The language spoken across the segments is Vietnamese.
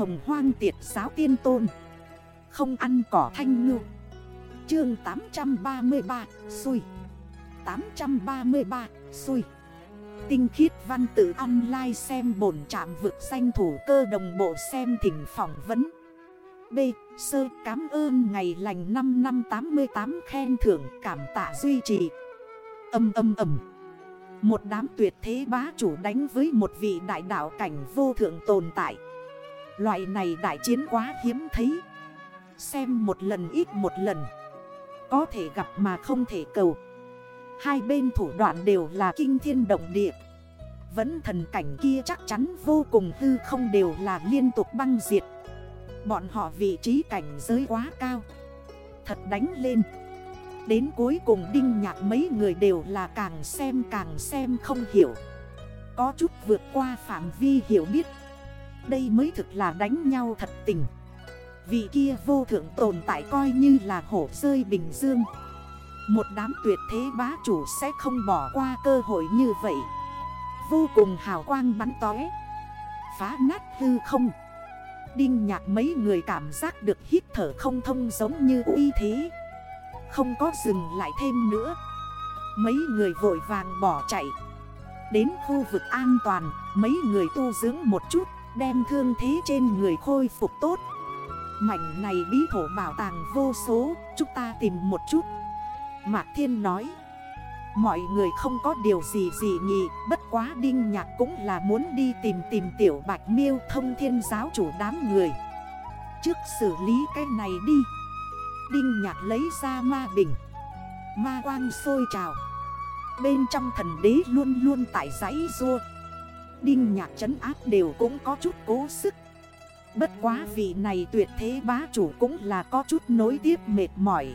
hồng hoang tiệt giáo tiên tôn. Không ăn cỏ thanh ngư. Chương 833 Xui. 833 Xui. Tinh khiết văn tự online xem bổn trạm vực danh thủ cơ đồng bộ xem thỉnh phỏng vấn. B. Sơ, cảm ơn ngày lành 5 năm 88 khen thưởng, cảm tạ duy trì. Âm âm âm. Một đám tuyệt thế bá chủ đánh với một vị đại đạo cảnh vô thượng tồn tại. Loại này đại chiến quá hiếm thấy. Xem một lần ít một lần. Có thể gặp mà không thể cầu. Hai bên thủ đoạn đều là kinh thiên động địa. Vẫn thần cảnh kia chắc chắn vô cùng hư không đều là liên tục băng diệt. Bọn họ vị trí cảnh giới quá cao. Thật đánh lên. Đến cuối cùng đinh nhạc mấy người đều là càng xem càng xem không hiểu. Có chút vượt qua phạm vi hiểu biết. Đây mới thực là đánh nhau thật tình. Vị kia vô thượng tồn tại coi như là hổ rơi bình dương. Một đám tuyệt thế bá chủ sẽ không bỏ qua cơ hội như vậy. Vô cùng hào quang bắn tói Phá nát hư không. Đinh nhạc mấy người cảm giác được hít thở không thông giống như uy thế. Không có dừng lại thêm nữa. Mấy người vội vàng bỏ chạy. Đến khu vực an toàn, Mấy người tu dưỡng một chút. Đem thương thế trên người khôi phục tốt. Mảnh này bí thổ bảo tàng vô số, Chúng ta tìm một chút. Mạc Thiên nói, Mọi người không có điều gì gì nhỉ, Bất quá Đinh Nhạc cũng là muốn đi tìm tìm tiểu bạch miêu thông thiên giáo chủ đám người. Trước xử lý cái này đi. Đinh Nhạc lấy ra ma bình, Ma quang sôi trào. Bên trong thần đế luôn luôn tại giấy rua. Đinh Nhạc trấn áp đều cũng có chút cố sức. Bất quá vị này tuyệt thế bá chủ cũng là có chút nối tiếp mệt mỏi.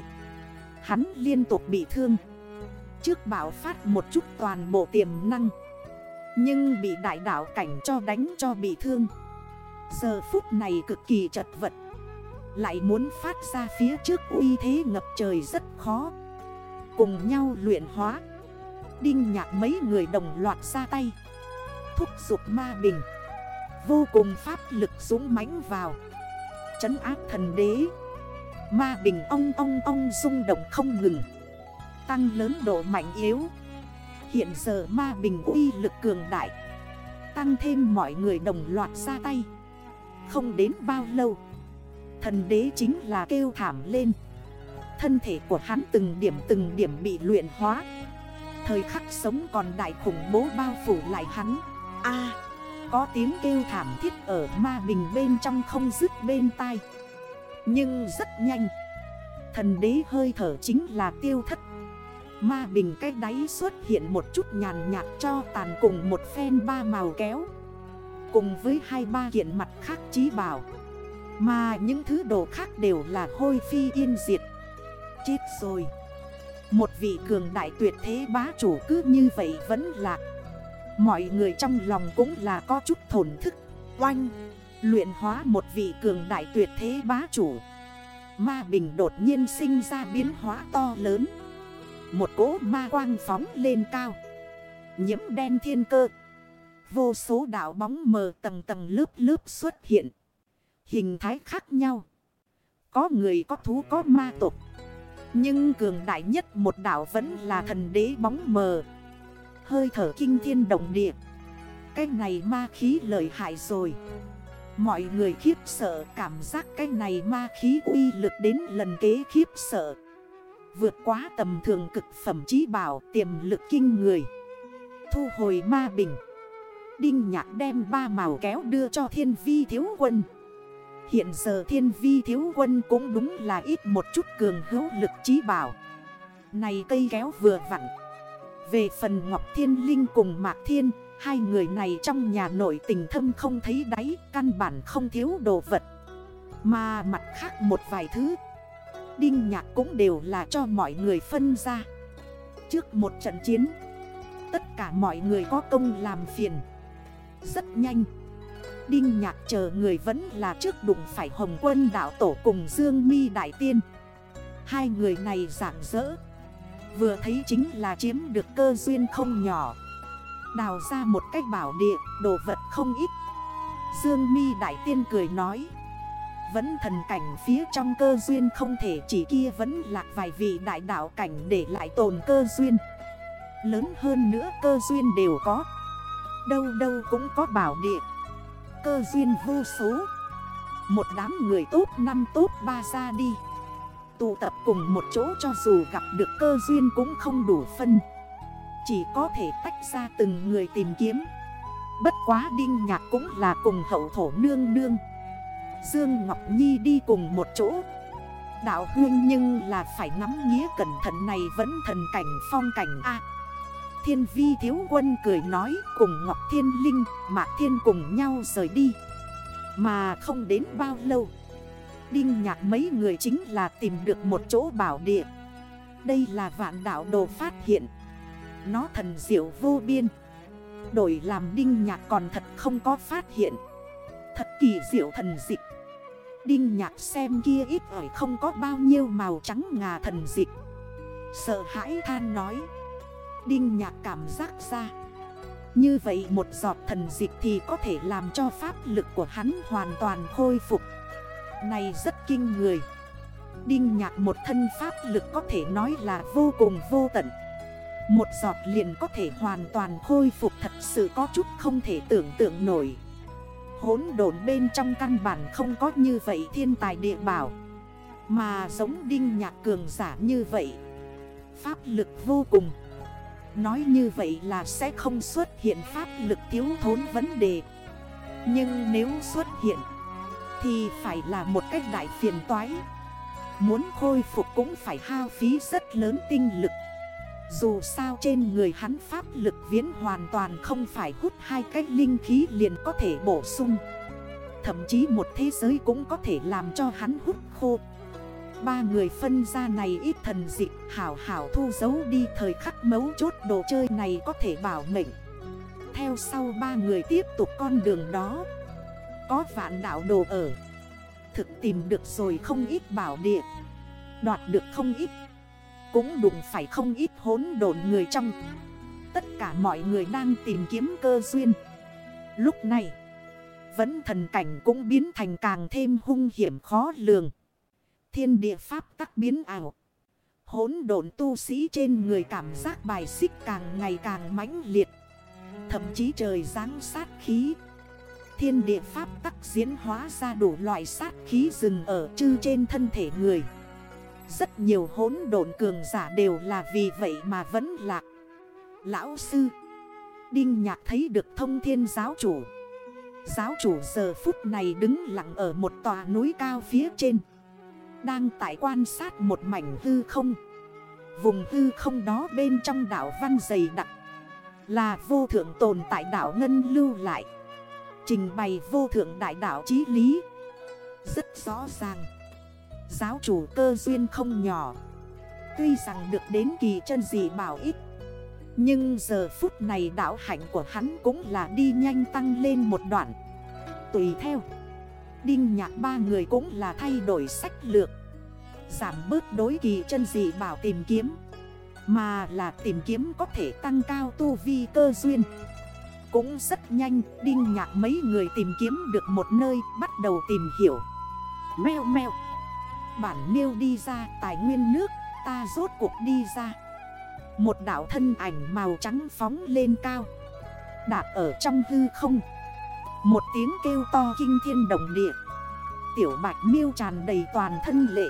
Hắn liên tục bị thương. Trước bảo phát một chút toàn bộ tiềm năng. Nhưng bị đại đảo cảnh cho đánh cho bị thương. Giờ phút này cực kỳ chật vật. Lại muốn phát ra phía trước uy thế ngập trời rất khó. Cùng nhau luyện hóa. Đinh nhạc mấy người đồng loạt ra tay. Thúc dục ma bình Vô cùng pháp lực dũng mãnh vào. Chấn áp thần đế. Ma bình ong ong ong rung động không ngừng. Tăng lớn độ mạnh yếu. Hiện giờ ma bình uy lực cường đại. Tăng thêm mọi người đồng loạt ra tay. Không đến bao lâu, Thần đế chính là kêu thảm lên. Thân thể của hắn từng điểm từng điểm bị luyện hóa. Thời khắc sống còn đại khủng bố bao phủ lại hắn a. Có tiếng kêu thảm thiết ở ma bình bên trong không dứt bên tai. Nhưng rất nhanh. Thần đế hơi thở chính là tiêu thất. Ma bình cái đáy xuất hiện một chút nhàn nhạt cho tàn cùng một phen ba màu kéo. Cùng với hai ba kiện mặt khác trí bảo. Mà những thứ đồ khác đều là hôi phi yên diệt. Chết rồi. Một vị cường đại tuyệt thế bá chủ cứ như vậy vẫn lạc. Mọi người trong lòng cũng là có chút thổn thức. Oanh, Luyện hóa một vị cường đại tuyệt thế bá chủ. Ma bình đột nhiên sinh ra biến hóa to lớn. Một cỗ ma quang phóng lên cao. Nhiễm đen thiên cơ. Vô số đảo bóng mờ tầng tầng lớp lớp xuất hiện. Hình thái khác nhau. Có người có thú có ma tục Nhưng cường đại nhất một đảo vẫn là thần đế bóng mờ. Hơi thở kinh thiên động địa. Cái này ma khí lợi hại rồi. Mọi người khiếp sợ, cảm giác cái này ma khí uy lực đến lần kế khiếp sợ. Vượt quá tầm thường cực phẩm trí bảo, tiềm lực kinh người. Thu hồi ma bình. Đinh nhạc đem ba màu kéo đưa cho thiên vi thiếu quân. Hiện giờ thiên vi thiếu quân cũng đúng là ít một chút cường hữu lực trí bảo. Này cây kéo vừa vặn. Về phần Ngọc Thiên Linh cùng Mạc Thiên, Hai người này trong nhà nội tình thâm không thấy đáy, Căn bản không thiếu đồ vật. Mà mặt khác một vài thứ, Đinh nhạc cũng đều là cho mọi người phân ra. Trước một trận chiến, Tất cả mọi người có công làm phiền. Rất nhanh, Đinh nhạc chờ người vẫn là trước đụng phải Hồng quân đạo tổ cùng Dương mi Đại Tiên. Hai người này giảng dỡ Vừa thấy chính là chiếm được cơ duyên không nhỏ. Đào ra một cách bảo địa, đồ vật không ít. Dương mi Đại Tiên cười nói Vẫn thần cảnh phía trong cơ duyên không thể chỉ kia vẫn lạc vài vị đại đạo cảnh để lại tồn cơ duyên. Lớn hơn nữa cơ duyên đều có. Đâu đâu cũng có bảo địa. Cơ duyên vô số. Một đám người tốt năm tốt ba ra đi. Tụ tập cùng một chỗ cho dù gặp được cơ duyên cũng không đủ phân. Chỉ có thể tách ra từng người tìm kiếm. Bất quá Đinh Nhạc cũng là cùng hậu thổ nương nương. Dương Ngọc Nhi đi cùng một chỗ. Đạo hương nhưng là phải ngắm nghĩa cẩn thận này vẫn thần cảnh phong cảnh A. Thiên vi thiếu quân cười nói cùng Ngọc Thiên Linh, Mạc Thiên cùng nhau rời đi. Mà không đến bao lâu Đinh nhạc mấy người chính là tìm được một chỗ bảo địa. Đây là vạn đạo đồ phát hiện. Nó thần diệu vô biên. Đổi làm đinh nhạc còn thật không có phát hiện. Thật kỳ diệu thần dịch. Đinh nhạc xem kia ít ỏi không có bao nhiêu màu trắng ngà thần dịch. Sợ hãi than nói. Đinh nhạc cảm giác ra. Như vậy một giọt thần dịch thì có thể làm cho pháp lực của hắn hoàn toàn khôi phục. Này rất kinh người. Đinh nhạc một thân pháp lực có thể nói là vô cùng vô tận. Một giọt liền có thể hoàn toàn khôi phục thật sự có chút không thể tưởng tượng nổi. Hốn đồn bên trong căn bản không có như vậy thiên tài địa bảo. Mà giống đinh nhạc cường giả như vậy. Pháp lực vô cùng. Nói như vậy là sẽ không xuất hiện pháp lực thiếu thốn vấn đề. Nhưng nếu xuất hiện thì phải là một cách đại phiền toái. Muốn khôi phục cũng phải hao phí rất lớn tinh lực. Dù sao trên người hắn pháp lực viễn hoàn toàn không phải hút hai cách linh khí liền có thể bổ sung. Thậm chí một thế giới cũng có thể làm cho hắn hút khô. Ba người phân ra này ít thần dị, hảo hảo thu giấu đi thời khắc mấu chốt đồ chơi này có thể bảo mệnh. Theo sau ba người tiếp tục con đường đó. Có vạn đảo đồ ở Thực tìm được rồi không ít bảo địa Đoạt được không ít Cũng đụng phải không ít hốn đồn người trong Tất cả mọi người đang tìm kiếm cơ duyên Lúc này, Vẫn thần cảnh cũng biến thành càng thêm hung hiểm khó lường thiên địa pháp tắc biến ảo. Hốn độn tu sĩ trên người cảm giác bài xích càng ngày càng mãnh liệt. Thậm chí trời giáng sát khí. Thiên địa pháp tắc diễn hóa ra đủ loại sát khí rừng ở chư trên thân thể người. Rất nhiều hốn độn cường giả đều là vì vậy mà vẫn lạc. Lão sư, Đinh nhạc thấy được thông thiên giáo chủ Giáo chủ giờ phút này đứng lặng ở một tòa núi cao phía trên đang tại quan sát một mảnh hư không Vùng hư không đó bên trong đảo văn dày đặc Là vô thượng tồn tại đảo Ngân lưu lại Trình bày vô thượng đại đạo chí lý. Rất rõ ràng, Giáo chủ cơ duyên không nhỏ. Tuy rằng được đến kỳ chân dị bảo ít, Nhưng giờ phút này đảo hạnh của hắn cũng là đi nhanh tăng lên một đoạn. Tùy theo, Đinh nhạc ba người cũng là thay đổi sách lược, Giảm bớt đối kỳ chân dị bảo tìm kiếm, Mà là tìm kiếm có thể tăng cao tu vi cơ duyên. Cũng rất nhanh, Đinh nhạc mấy người tìm kiếm được một nơi, Bắt đầu tìm hiểu. Mèo mèo. Bản miêu đi ra, tài nguyên nước, Ta rốt cuộc đi ra. Một đảo thân ảnh màu trắng phóng lên cao. Đạp ở trong hư không. Một tiếng kêu to kinh thiên động địa. Tiểu bạch miêu tràn đầy toàn thân lệ.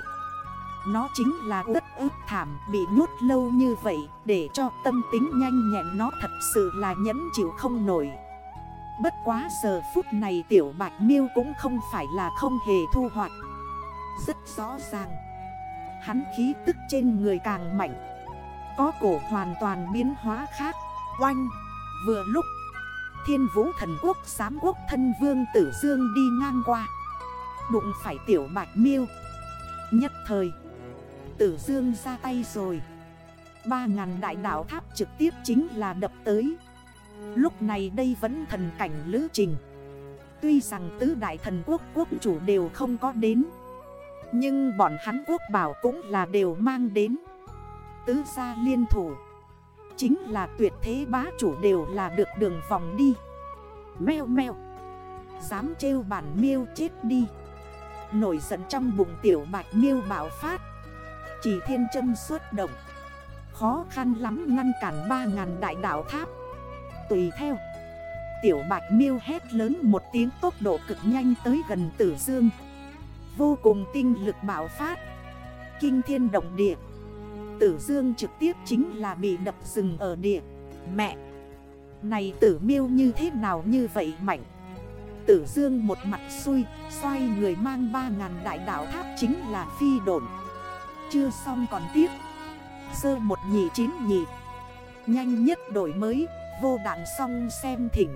Nó chính là đất ướp thảm bị nhốt lâu như vậy Để cho tâm tính nhanh nhẹn nó thật sự là nhẫn chịu không nổi. Bất quá giờ phút này tiểu bạch miêu cũng không phải là không hề thu hoạch. Rất rõ ràng, Hắn khí tức trên người càng mạnh. Có cổ hoàn toàn biến hóa khác, Oanh, Vừa lúc, thiên vũ thần quốc, giám quốc thân vương tử dương đi ngang qua. Đụng phải tiểu bạch miêu. Nhất thời Tử dương ra tay rồi. Ba ngàn đại đảo tháp trực tiếp chính là đập tới. Lúc này đây vẫn thần cảnh lữ trình. Tuy rằng tứ đại thần quốc quốc chủ đều không có đến. Nhưng bọn hắn quốc bảo cũng là đều mang đến. Tứ gia liên thủ. Chính là tuyệt thế bá chủ đều là được đường vòng đi. Mèo mèo Dám trêu bản miêu chết đi. Nổi giận trong bụng tiểu bạch miêu bảo phát. Chỉ thiên chân xuất động. Khó khăn lắm ngăn cản ba ngàn đại đảo tháp. Tùy theo, Tiểu bạch miêu hét lớn một tiếng tốc độ cực nhanh tới gần tử dương. Vô cùng tinh lực bạo phát. Kinh thiên động địa. Tử dương trực tiếp chính là bị đập rừng ở địa. Mẹ! Này tử miêu như thế nào như vậy mạnh? Tử dương một mặt xui, Xoay người mang ba ngàn đại đảo tháp chính là phi đồn. Chưa xong còn tiếp. Sơ một nhị chín nhị. Nhanh nhất đổi mới, Vô đạn xong xem thỉnh.